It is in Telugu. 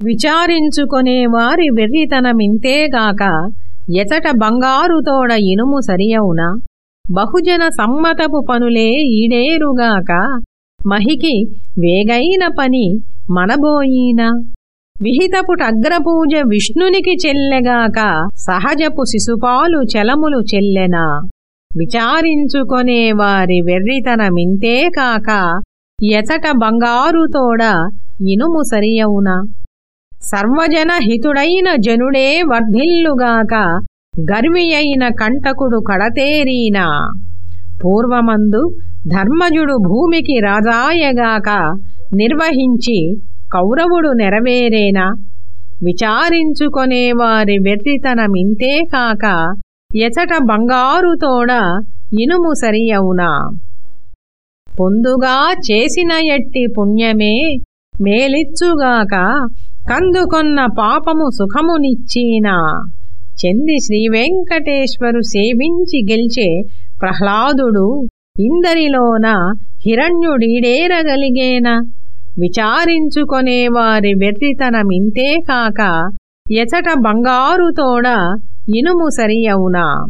విచారించుకొనేవారి వెర్రితనమింతేగాక ఎచట బంగారుతోడ ఇనుము సరియవునా? బహుజన సమ్మతపు పనులే ఈడేరుగాక మహికి వేగైన పని మనబోయినా? విహితపుటగ్రపూజ విష్ణునికి చెల్లెగాక సహజపు శిశుపాలు చలములు చెల్లెనా? విచారించుకొనే వారి వెర్రితనమింతే కాక ఎచట బంగారుతోడ ఇనుము సరియవునా? సర్వజన హితుడైన జనుడే వర్ధిల్లుగాక గర్వి అయిన కంటకుడు కడతేరీనా. పూర్వమందు ధర్మజుడు భూమికి రాజాయగాక నిర్వహించి కౌరవుడు నెరవేరేనా. విచారించుకొనేవారి వెర్రితనమింతే కాక ఎచట బంగారుతోడ ఇనుము సరియవునా. పొందుగా చేసిన ఎట్టి పుణ్యమే మేలిచ్చుగాక కందుకొన్న పాపము సుఖమునిచ్చీనా. చెంది శ్రీవెంకటేశ్వరు సేవించి గెలిచే ప్రహ్లాదుడు ఇందరిలోన హిరణ్యుడీడేరగలిగేనా. విచారించుకొనేవారి వెర్రితనమింతే ఎచట బంగారుతోడ ఇనుము సరియవునా.